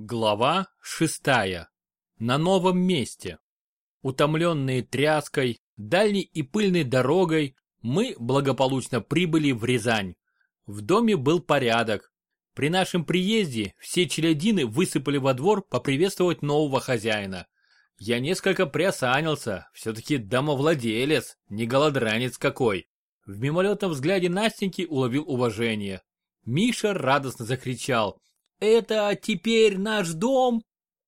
Глава шестая. На новом месте. Утомленные тряской, дальней и пыльной дорогой, мы благополучно прибыли в Рязань. В доме был порядок. При нашем приезде все челядины высыпали во двор поприветствовать нового хозяина. Я несколько приосанился, все-таки домовладелец, не голодранец какой. В мимолетном взгляде Настеньки уловил уважение. Миша радостно закричал – «Это теперь наш дом?»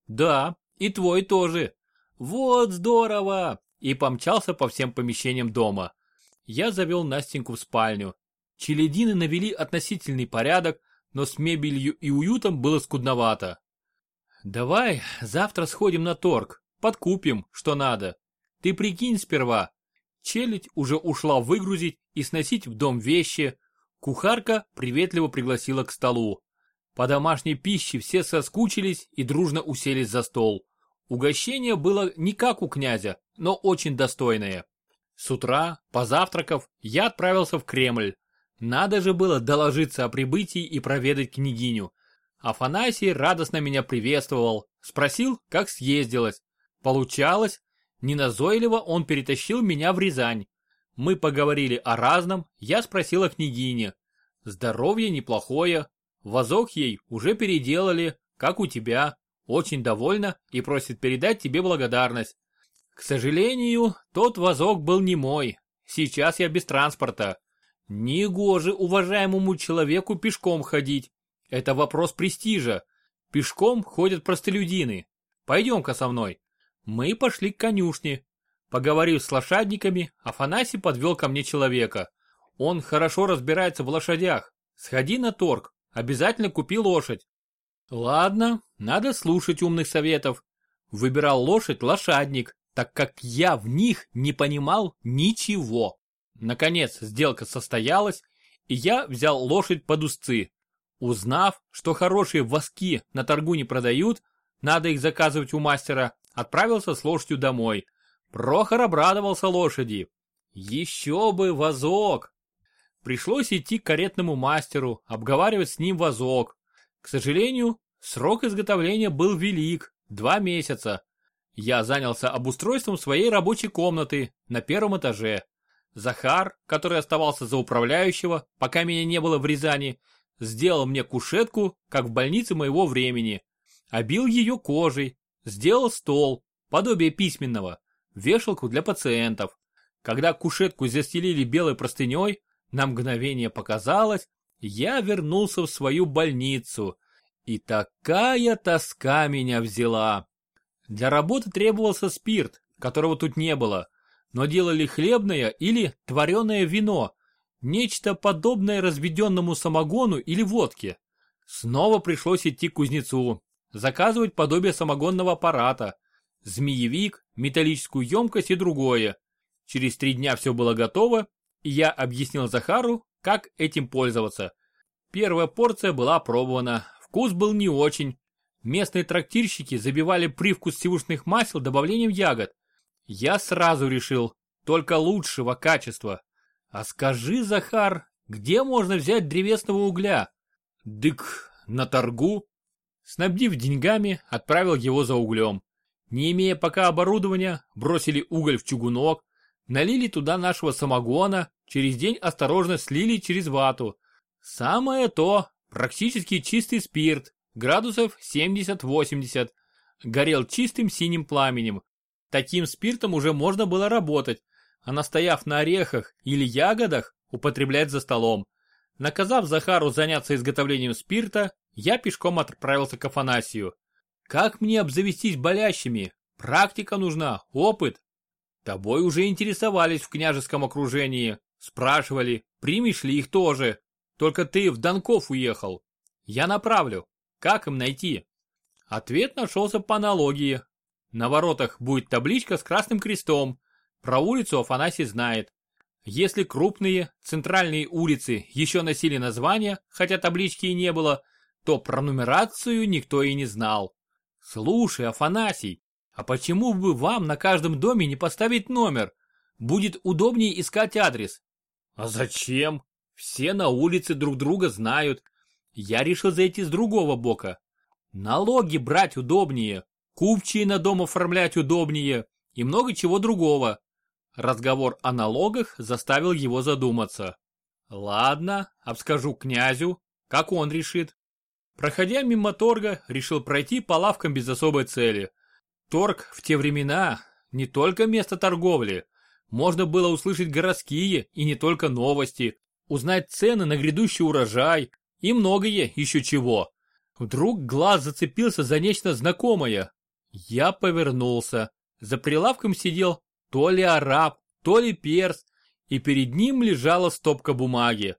«Да, и твой тоже». «Вот здорово!» И помчался по всем помещениям дома. Я завел Настеньку в спальню. Челядины навели относительный порядок, но с мебелью и уютом было скудновато. «Давай завтра сходим на торг, подкупим, что надо. Ты прикинь сперва». Челядь уже ушла выгрузить и сносить в дом вещи. Кухарка приветливо пригласила к столу. По домашней пище все соскучились и дружно уселись за стол. Угощение было не как у князя, но очень достойное. С утра, позавтракав, я отправился в Кремль. Надо же было доложиться о прибытии и проведать княгиню. Афанасий радостно меня приветствовал, спросил, как съездилось. Получалось, неназойливо он перетащил меня в Рязань. Мы поговорили о разном, я спросил о княгине. Здоровье неплохое, Вазок ей уже переделали, как у тебя, очень довольна и просит передать тебе благодарность. К сожалению, тот вазок был не мой. Сейчас я без транспорта. Негоже уважаемому человеку пешком ходить. Это вопрос престижа. Пешком ходят простолюдины. Пойдем-ка со мной. Мы пошли к конюшне. Поговорив с лошадниками, Афанасий подвел ко мне человека. Он хорошо разбирается в лошадях. Сходи на торг, Обязательно купи лошадь. Ладно, надо слушать умных советов. Выбирал лошадь лошадник, так как я в них не понимал ничего. Наконец сделка состоялась, и я взял лошадь под узцы. Узнав, что хорошие воски на торгу не продают, надо их заказывать у мастера, отправился с лошадью домой. Прохор обрадовался лошади. Еще бы вазок! Пришлось идти к каретному мастеру, обговаривать с ним вазок. К сожалению, срок изготовления был велик, два месяца. Я занялся обустройством своей рабочей комнаты на первом этаже. Захар, который оставался за управляющего, пока меня не было в Рязани, сделал мне кушетку, как в больнице моего времени. Обил ее кожей, сделал стол, подобие письменного, вешалку для пациентов. Когда кушетку застелили белой простыней, на мгновение показалось, я вернулся в свою больницу, и такая тоска меня взяла. Для работы требовался спирт, которого тут не было, но делали хлебное или твореное вино, нечто подобное разведенному самогону или водке. Снова пришлось идти к кузнецу, заказывать подобие самогонного аппарата, змеевик, металлическую емкость и другое. Через три дня все было готово, я объяснил Захару, как этим пользоваться. Первая порция была опробована, вкус был не очень. Местные трактирщики забивали привкус сивушных масел добавлением ягод. Я сразу решил, только лучшего качества. А скажи, Захар, где можно взять древесного угля? Дык, на торгу. Снабдив деньгами, отправил его за углем. Не имея пока оборудования, бросили уголь в чугунок, Налили туда нашего самогона, через день осторожно слили через вату. Самое то, практически чистый спирт, градусов 70-80. Горел чистым синим пламенем. Таким спиртом уже можно было работать, а настояв на орехах или ягодах, употреблять за столом. Наказав Захару заняться изготовлением спирта, я пешком отправился к Афанасию. Как мне обзавестись болящими? Практика нужна, опыт, Тобой уже интересовались в княжеском окружении, спрашивали, примешь ли их тоже. Только ты в Донков уехал. Я направлю. Как им найти? Ответ нашелся по аналогии. На воротах будет табличка с красным крестом. Про улицу Афанасий знает. Если крупные, центральные улицы еще носили названия, хотя таблички и не было, то про нумерацию никто и не знал. Слушай, Афанасий, а почему бы вам на каждом доме не поставить номер? Будет удобнее искать адрес. А зачем? Все на улице друг друга знают. Я решил зайти с другого бока. Налоги брать удобнее, купчие на дом оформлять удобнее и много чего другого. Разговор о налогах заставил его задуматься. Ладно, обскажу князю, как он решит. Проходя мимо торга, решил пройти по лавкам без особой цели. Торг в те времена не только место торговли. Можно было услышать городские и не только новости, узнать цены на грядущий урожай и многое еще чего. Вдруг глаз зацепился за нечто знакомое. Я повернулся. За прилавком сидел то ли араб, то ли перс, и перед ним лежала стопка бумаги.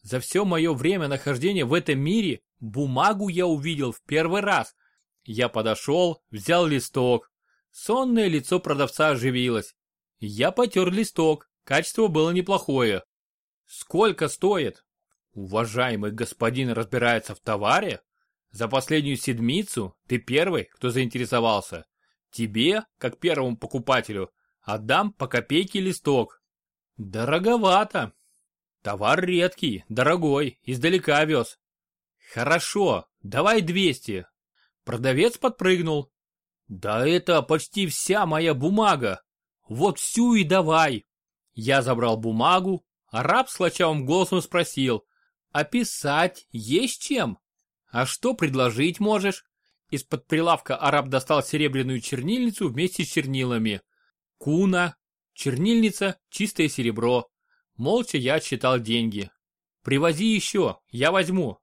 За все мое время нахождения в этом мире бумагу я увидел в первый раз. Я подошел, взял листок. Сонное лицо продавца оживилось. Я потер листок, качество было неплохое. Сколько стоит? Уважаемый господин разбирается в товаре? За последнюю седмицу ты первый, кто заинтересовался. Тебе, как первому покупателю, отдам по копейке листок. Дороговато. Товар редкий, дорогой, издалека вез. Хорошо, давай 200. Продавец подпрыгнул. Да это почти вся моя бумага. Вот всю и давай. Я забрал бумагу, а раб с лачавым голосом спросил. А писать есть чем? А что предложить можешь? Из-под прилавка араб достал серебряную чернильницу вместе с чернилами. Куна, чернильница, чистое серебро. Молча я отсчитал деньги. Привози еще, я возьму.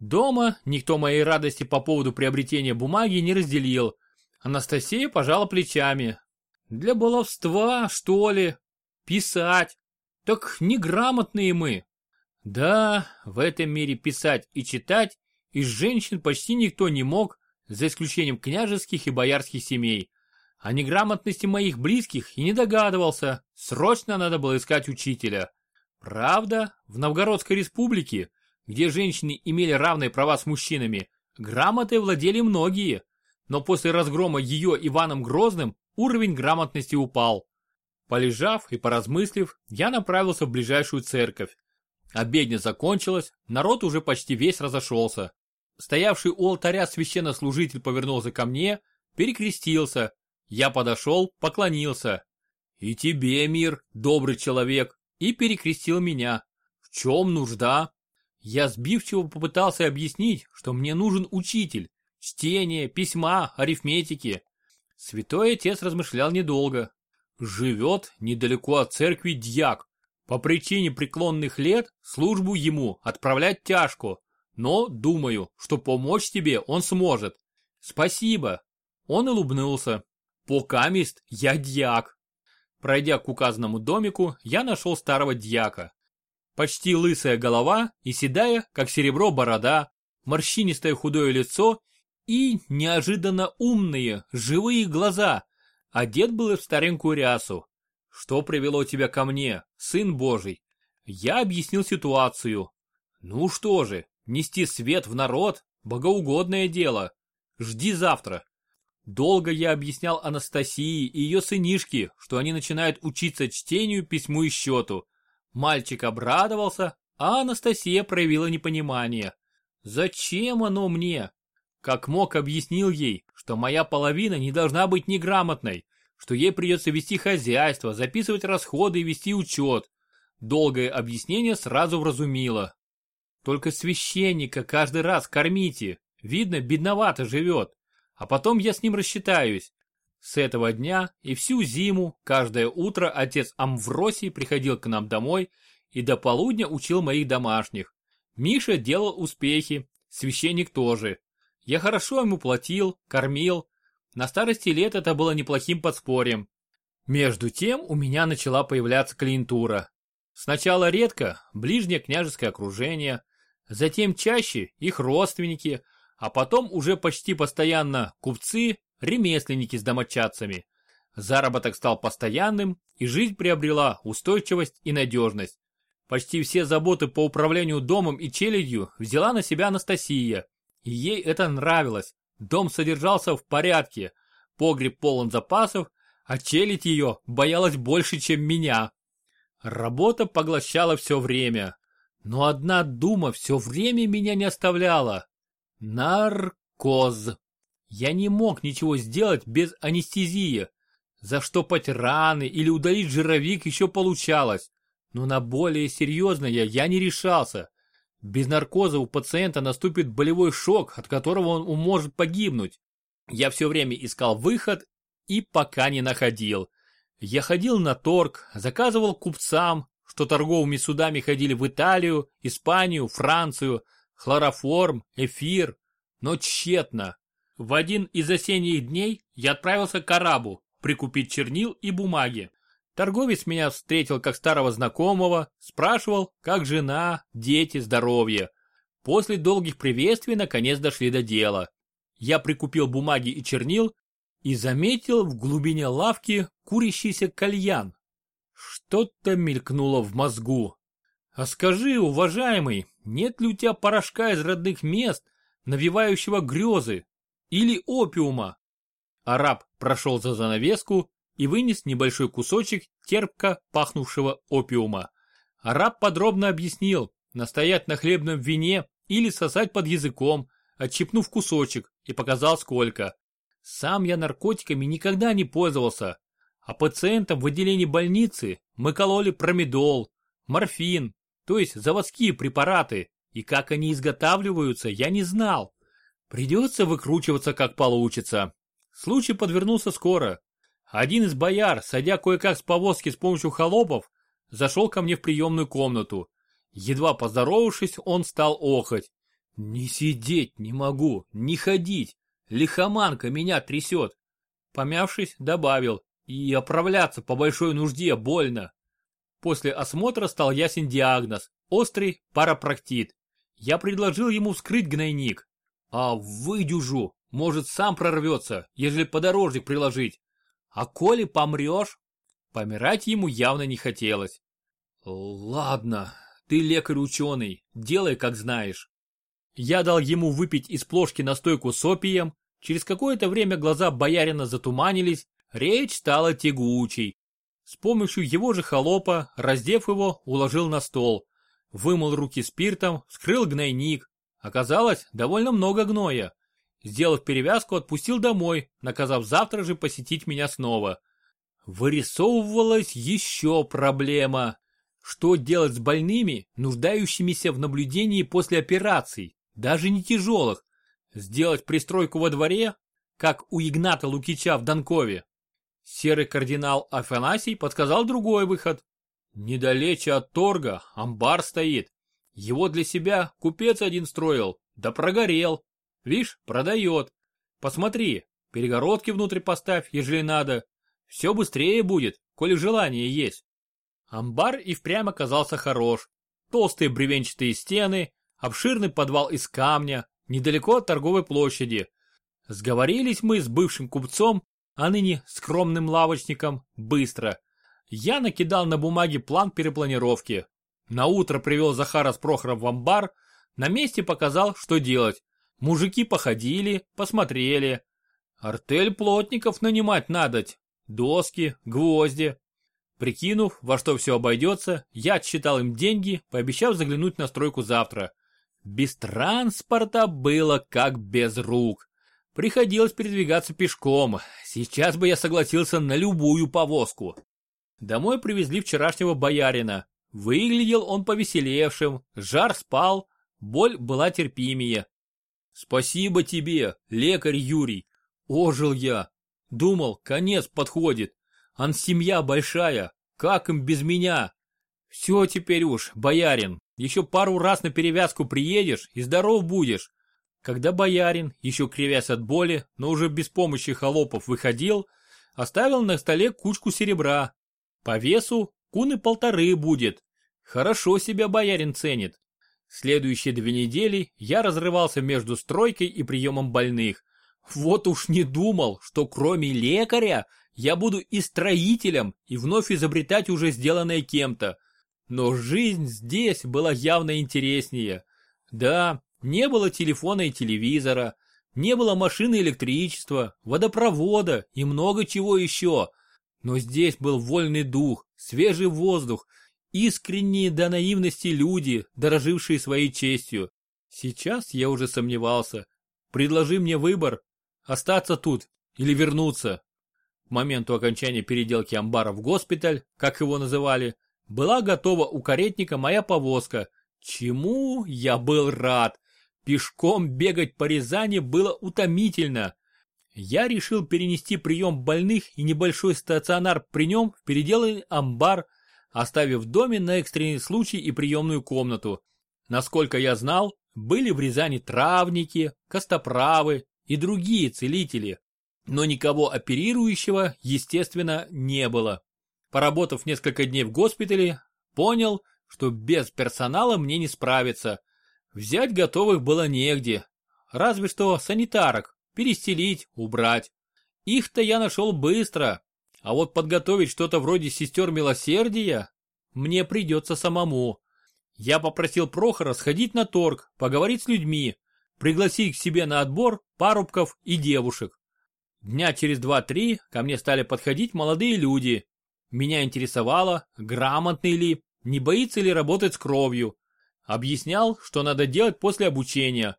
Дома никто моей радости по поводу приобретения бумаги не разделил. Анастасия пожала плечами. Для баловства, что ли? Писать. Так неграмотные мы. Да, в этом мире писать и читать из женщин почти никто не мог, за исключением княжеских и боярских семей. О неграмотности моих близких и не догадывался, срочно надо было искать учителя. Правда, в Новгородской республике, где женщины имели равные права с мужчинами, грамотой владели многие, но после разгрома ее Иваном Грозным уровень грамотности упал. Полежав и поразмыслив, я направился в ближайшую церковь. Обедня закончилась, народ уже почти весь разошелся. Стоявший у алтаря священнослужитель повернулся ко мне, перекрестился. Я подошел, поклонился. «И тебе, мир, добрый человек!» И перекрестил меня. «В чем нужда?» Я сбивчиво попытался объяснить, что мне нужен учитель. Чтение, письма, арифметики. Святой отец размышлял недолго. Живет недалеко от церкви дьяк. По причине преклонных лет службу ему отправлять тяжко. Но думаю, что помочь тебе он сможет. Спасибо. Он улыбнулся. Покамист я дьяк. Пройдя к указанному домику, я нашел старого дьяка. Почти лысая голова и седая, как серебро, борода, морщинистое худое лицо и неожиданно умные, живые глаза. Одет был в старенькую рясу. Что привело тебя ко мне, сын божий? Я объяснил ситуацию. Ну что же, Нести свет в народ – богоугодное дело. Жди завтра. Долго я объяснял Анастасии и ее сынишке, что они начинают учиться чтению, письму и счету. Мальчик обрадовался, а Анастасия проявила непонимание. Зачем оно мне? Как мог объяснил ей, что моя половина не должна быть неграмотной, что ей придется вести хозяйство, записывать расходы и вести учет. Долгое объяснение сразу вразумило. Только священника каждый раз кормите. Видно, бедновато живет. А потом я с ним рассчитаюсь. С этого дня и всю зиму, каждое утро отец Амвросий приходил к нам домой и до полудня учил моих домашних. Миша делал успехи, священник тоже. Я хорошо ему платил, кормил. На старости лет это было неплохим подспорьем. Между тем у меня начала появляться клиентура. Сначала редко, ближнее княжеское окружение, затем чаще их родственники, а потом уже почти постоянно купцы, ремесленники с домочадцами. Заработок стал постоянным, и жизнь приобрела устойчивость и надежность. Почти все заботы по управлению домом и челядью взяла на себя Анастасия. И ей это нравилось. Дом содержался в порядке, погреб полон запасов, а челядь ее боялась больше, чем меня. Работа поглощала все время, но одна дума все время меня не оставляла. Наркоз. Я не мог ничего сделать без анестезии. Заштопать раны или удалить жировик еще получалось, но на более серьезное я не решался. Без наркоза у пациента наступит болевой шок, от которого он может погибнуть. Я все время искал выход и пока не находил. Я ходил на торг, заказывал купцам, что торговыми судами ходили в Италию, Испанию, Францию, хлороформ, эфир, но тщетно. В один из осенних дней я отправился к арабу, прикупить чернил и бумаги. Торговец меня встретил как старого знакомого, спрашивал, как жена, дети, здоровье. После долгих приветствий наконец дошли до дела. Я прикупил бумаги и чернил и заметил в глубине лавки курящийся кальян. Что-то мелькнуло в мозгу. А скажи, уважаемый, нет ли у тебя порошка из родных мест, навевающего грезы? Или опиума? Араб прошел за занавеску и вынес небольшой кусочек терпко пахнувшего опиума. Араб подробно объяснил, настоять на хлебном вине или сосать под языком, отщипнув кусочек, и показал сколько. Сам я наркотиками никогда не пользовался, а пациентам в отделении больницы мы кололи промедол, морфин, то есть заводские препараты, и как они изготавливаются, я не знал. Придется выкручиваться как получится. Случай подвернулся скоро. Один из бояр, садя кое-как с повозки с помощью холопов, зашел ко мне в приемную комнату. Едва поздоровавшись, он стал охоть. «Не сидеть не могу, не ходить, лихоманка меня трясет». Помявшись, добавил, и оправляться по большой нужде больно. После осмотра стал ясен диагноз – острый парапроктит. Я предложил ему вскрыть гнойник. А выдюжу, может сам прорвется, ежели подорожник приложить. А коли помрешь? Помирать ему явно не хотелось. Ладно, ты лекарь-ученый, делай как знаешь. Я дал ему выпить из плошки настойку с опием. Через какое-то время глаза боярина затуманились, речь стала тягучей. С помощью его же холопа, раздев его, уложил на стол. Вымыл руки спиртом, вскрыл гнойник. Оказалось, довольно много гноя. Сделав перевязку, отпустил домой, наказав завтра же посетить меня снова. Вырисовывалась еще проблема. Что делать с больными, нуждающимися в наблюдении после операций, даже не тяжелых? Сделать пристройку во дворе, как у Игната Лукича в Донкове? Серый кардинал Афанасий подсказал другой выход. Недалече от торга амбар стоит. Его для себя купец один строил, да прогорел. Вишь, продает. Посмотри, перегородки внутрь поставь, ежели надо. Все быстрее будет, коли желание есть. Амбар и впрямь оказался хорош. Толстые бревенчатые стены, обширный подвал из камня, недалеко от торговой площади. Сговорились мы с бывшим купцом, а ныне скромным лавочником, быстро. Я накидал на бумаге план перепланировки. На утро привел Захара с Прохором в амбар, на месте показал, что делать. Мужики походили, посмотрели. Артель плотников нанимать надоть. Доски, гвозди. Прикинув, во что все обойдется, я отсчитал им деньги, пообещав заглянуть на стройку завтра. Без транспорта было как без рук. Приходилось передвигаться пешком. Сейчас бы я согласился на любую повозку. Домой привезли вчерашнего боярина. Выглядел он повеселевшим, жар спал, боль была терпимее. Спасибо тебе, лекарь Юрий. Ожил я. Думал, конец подходит. Ан семья большая, как им без меня? Все теперь уж, боярин, еще пару раз на перевязку приедешь и здоров будешь. Когда боярин, еще кривясь от боли, но уже без помощи холопов выходил, оставил на столе кучку серебра. По весу куны полторы будет. Хорошо себя боярин ценит. Следующие две недели я разрывался между стройкой и приемом больных. Вот уж не думал, что кроме лекаря я буду и строителем, и вновь изобретать уже сделанное кем-то. Но жизнь здесь была явно интереснее. Да, не было телефона и телевизора, не было машины электричества, водопровода и много чего еще. Но здесь был вольный дух, свежий воздух Искренние до наивности люди, дорожившие своей честью. Сейчас я уже сомневался, Предложи мне выбор, остаться тут или вернуться. К моменту окончания переделки амбара в госпиталь, как его называли, была готова у каретника моя повозка, чему я был рад. Пешком бегать по Рязани было утомительно. Я решил перенести прием больных и небольшой стационар при нем в переделанный амбар, оставив в доме на экстренный случай и приемную комнату. Насколько я знал, были в Рязани травники, костоправы и другие целители, но никого оперирующего, естественно, не было. Поработав несколько дней в госпитале, понял, что без персонала мне не справиться. Взять готовых было негде, разве что санитарок, перестелить, убрать. Их-то я нашел быстро, а вот подготовить что-то вроде сестер милосердия мне придется самому. Я попросил Прохора сходить на торг, поговорить с людьми, пригласить к себе на отбор парубков и девушек. Дня через два-три ко мне стали подходить молодые люди. Меня интересовало, грамотный ли, не боится ли работать с кровью. Объяснял, что надо делать после обучения.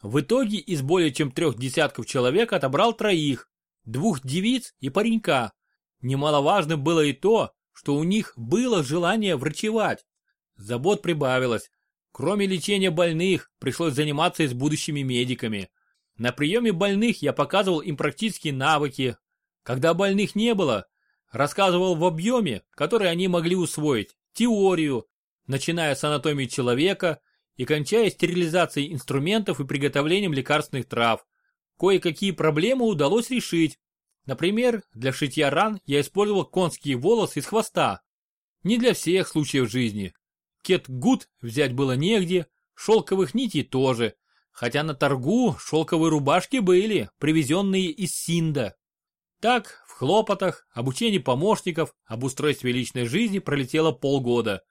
В итоге из более чем трех десятков человек отобрал троих, двух девиц и паренька. Немаловажным было и то, что у них было желание врачевать. Забот прибавилось. Кроме лечения больных, пришлось заниматься и с будущими медиками. На приеме больных я показывал им практические навыки. Когда больных не было, рассказывал в объеме, который они могли усвоить, теорию, начиная с анатомии человека и кончая стерилизацией инструментов и приготовлением лекарственных трав. Кое-какие проблемы удалось решить. Например, для шитья ран я использовал конские волосы из хвоста. Не для всех случаев жизни, Кетгут взять было негде, шелковых нитей тоже, хотя на торгу шелковые рубашки были, привезенные из Синда. Так, в хлопотах, обучении помощников, об устройстве личной жизни пролетело полгода.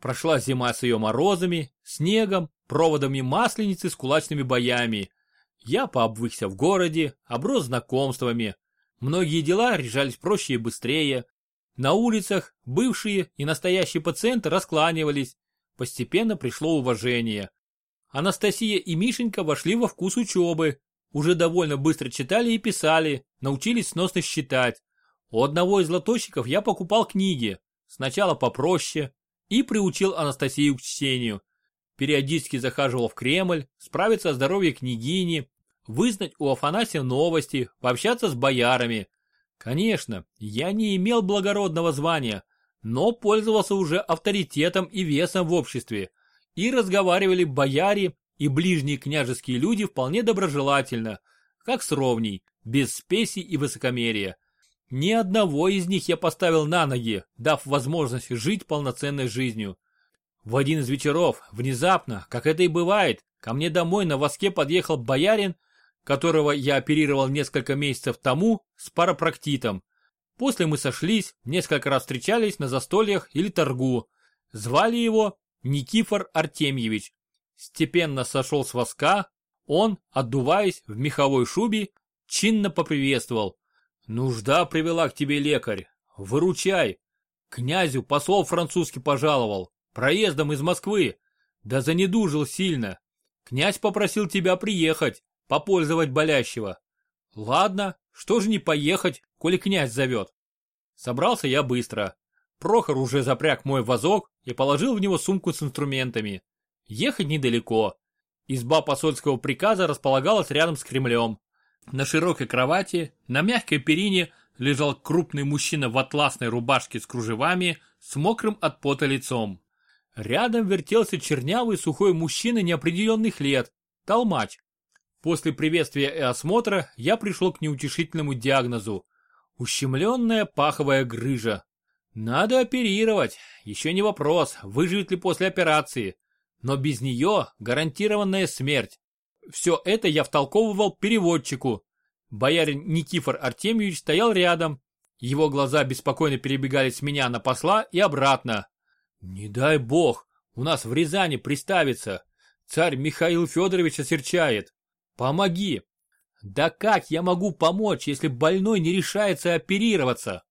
Прошла зима с ее морозами, снегом, проводами масленицы с кулачными боями. Я пообвыкся в городе, оброс знакомствами. Многие дела решались проще и быстрее, на улицах бывшие и настоящие пациенты раскланивались. Постепенно пришло уважение. Анастасия и Мишенька вошли во вкус учебы. Уже довольно быстро читали и писали, научились сносно считать. У одного из лоточников я покупал книги, сначала попроще, и приучил Анастасию к чтению. Периодически захаживал в Кремль, справиться о здоровье княгини, вызнать у Афанасия новости, пообщаться с боярами. Конечно, я не имел благородного звания, но пользовался уже авторитетом и весом в обществе, и разговаривали бояре и ближние княжеские люди вполне доброжелательно, как с ровней, без спеси и высокомерия. Ни одного из них я поставил на ноги, дав возможность жить полноценной жизнью. В один из вечеров, внезапно, как это и бывает, ко мне домой на воске подъехал боярин которого я оперировал несколько месяцев тому с парапроктитом. После мы сошлись, несколько раз встречались на застольях или торгу. Звали его Никифор Артемьевич. Степенно сошел с воска, он, отдуваясь в меховой шубе, чинно поприветствовал. «Нужда привела к тебе лекарь. Выручай. Князю посол французский пожаловал. Проездом из Москвы. Да занедужил сильно. Князь попросил тебя приехать попользовать болящего. Ладно, что же не поехать, коли князь зовет. Собрался я быстро. Прохор уже запряг мой вазок и положил в него сумку с инструментами. Ехать недалеко. Изба посольского приказа располагалась рядом с Кремлем. На широкой кровати, на мягкой перине, лежал крупный мужчина в атласной рубашке с кружевами, с мокрым от пота лицом. Рядом вертелся чернявый сухой мужчина неопределенных лет, толмач. После приветствия и осмотра я пришел к неутешительному диагнозу. Ущемленная паховая грыжа. Надо оперировать. Еще не вопрос, выживет ли после операции. Но без нее гарантированная смерть. Все это я втолковывал переводчику. Боярин Никифор Артемьевич стоял рядом. Его глаза беспокойно перебегали с меня на посла и обратно. Не дай бог, у нас в Рязани приставится. Царь Михаил Федорович осерчает. Помоги! Да как я могу помочь, если больной не решается оперироваться?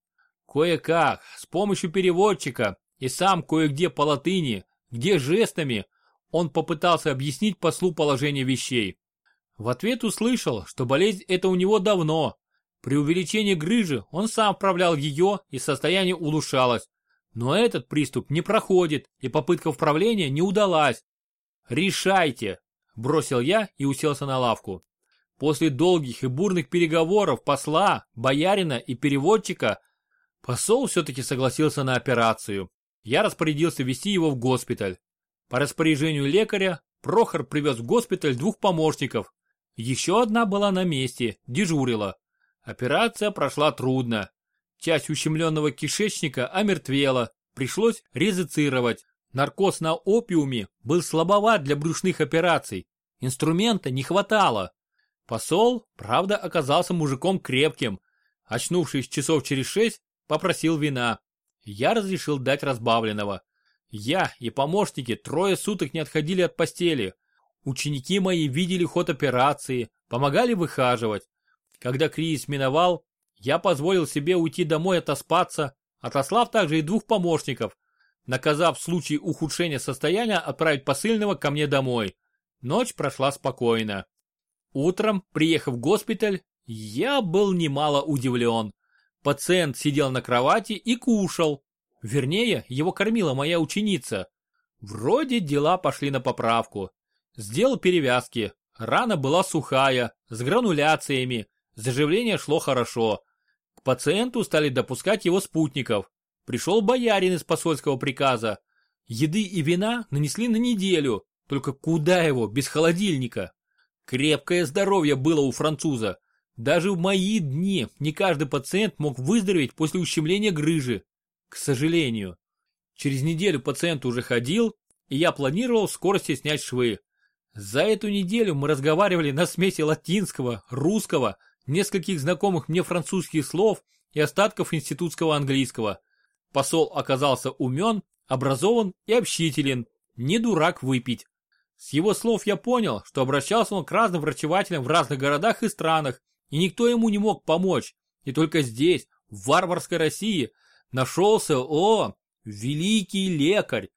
Кое-как, с помощью переводчика и сам кое-где по латыни, где жестами, он попытался объяснить послу положение вещей. В ответ услышал, что болезнь это у него давно. При увеличении грыжи он сам вправлял ее и состояние улучшалось. Но этот приступ не проходит, и попытка вправления не удалась. «Решайте!» – бросил я и уселся на лавку. После долгих и бурных переговоров посла, боярина и переводчика посол все-таки согласился на операцию. Я распорядился вести его в госпиталь. По распоряжению лекаря Прохор привез в госпиталь двух помощников. Еще одна была на месте, дежурила. Операция прошла трудно. Часть ущемленного кишечника омертвела, пришлось резицировать. Наркоз на опиуме был слабоват для брюшных операций. Инструмента не хватало. Посол, правда, оказался мужиком крепким. Очнувшись часов через шесть, попросил вина. Я разрешил дать разбавленного. Я и помощники трое суток не отходили от постели. Ученики мои видели ход операции, помогали выхаживать. Когда кризис миновал, я позволил себе уйти домой отоспаться, отослав также и двух помощников, наказав в случае ухудшения состояния отправить посыльного ко мне домой. Ночь прошла спокойно. Утром, приехав в госпиталь, я был немало удивлен. Пациент сидел на кровати и кушал. Вернее, его кормила моя ученица. Вроде дела пошли на поправку. Сделал перевязки. Рана была сухая, с грануляциями. Заживление шло хорошо. К пациенту стали допускать его спутников. Пришел боярин из посольского приказа. Еды и вина нанесли на неделю. Только куда его, без холодильника? Крепкое здоровье было у француза. Даже в мои дни не каждый пациент мог выздороветь после ущемления грыжи. К сожалению. Через неделю пациент уже ходил, и я планировал в скорости снять швы. За эту неделю мы разговаривали на смеси латинского, русского, нескольких знакомых мне французских слов и остатков институтского английского. Посол оказался умен, образован и общителен, не дурак выпить. С его слов я понял, что обращался он к разным врачевателям в разных городах и странах, и никто ему не мог помочь. И только здесь, в варварской России, нашелся, о, великий лекарь.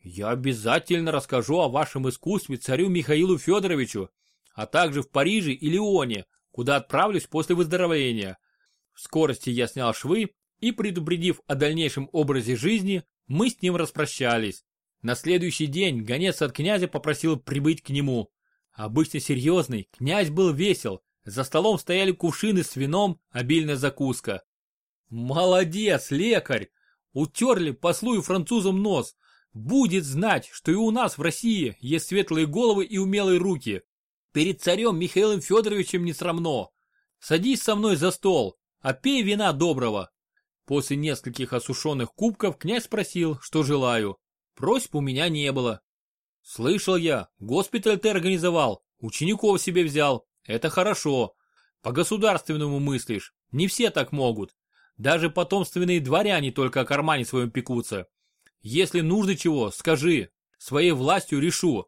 Я обязательно расскажу о вашем искусстве царю Михаилу Федоровичу, а также в Париже и Лионе, куда отправлюсь после выздоровления. В скорости я снял швы и, предупредив о дальнейшем образе жизни, мы с ним распрощались. На следующий день гонец от князя попросил прибыть к нему. Обычно серьезный, князь был весел, за столом стояли кувшины с вином, обильная закуска. Молодец, лекарь! Утерли послу и французам нос. Будет знать, что и у нас в России есть светлые головы и умелые руки. Перед царем Михаилом Федоровичем не срамно. Садись со мной за стол, а пей вина доброго. После нескольких осушенных кубков князь спросил, что желаю. Просьб у меня не было. Слышал я, госпиталь ты организовал, учеников себе взял. Это хорошо. По-государственному мыслишь, не все так могут. Даже потомственные дворяне только о кармане своем пекутся. Если нужно чего, скажи, своей властью решу.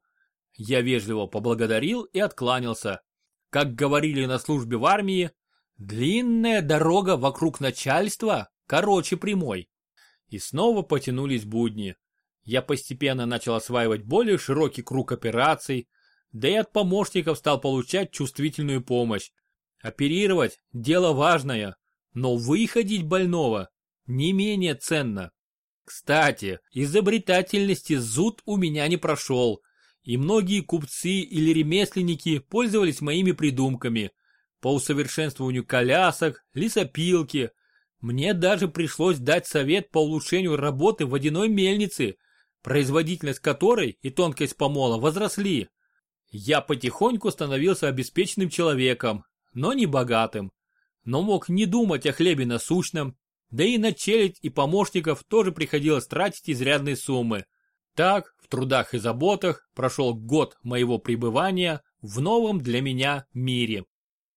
Я вежливо поблагодарил и откланялся. Как говорили на службе в армии, длинная дорога вокруг начальства короче прямой. И снова потянулись будни. Я постепенно начал осваивать более широкий круг операций, да и от помощников стал получать чувствительную помощь. Оперировать – дело важное, но выходить больного не менее ценно. Кстати, изобретательности зуд у меня не прошел, и многие купцы или ремесленники пользовались моими придумками по усовершенствованию колясок, лесопилки. Мне даже пришлось дать совет по улучшению работы водяной мельницы, производительность которой и тонкость помола возросли. Я потихоньку становился обеспеченным человеком, но не богатым. Но мог не думать о хлебе насущном, да и на челядь и помощников тоже приходилось тратить изрядные суммы. Так, в трудах и заботах прошел год моего пребывания в новом для меня мире.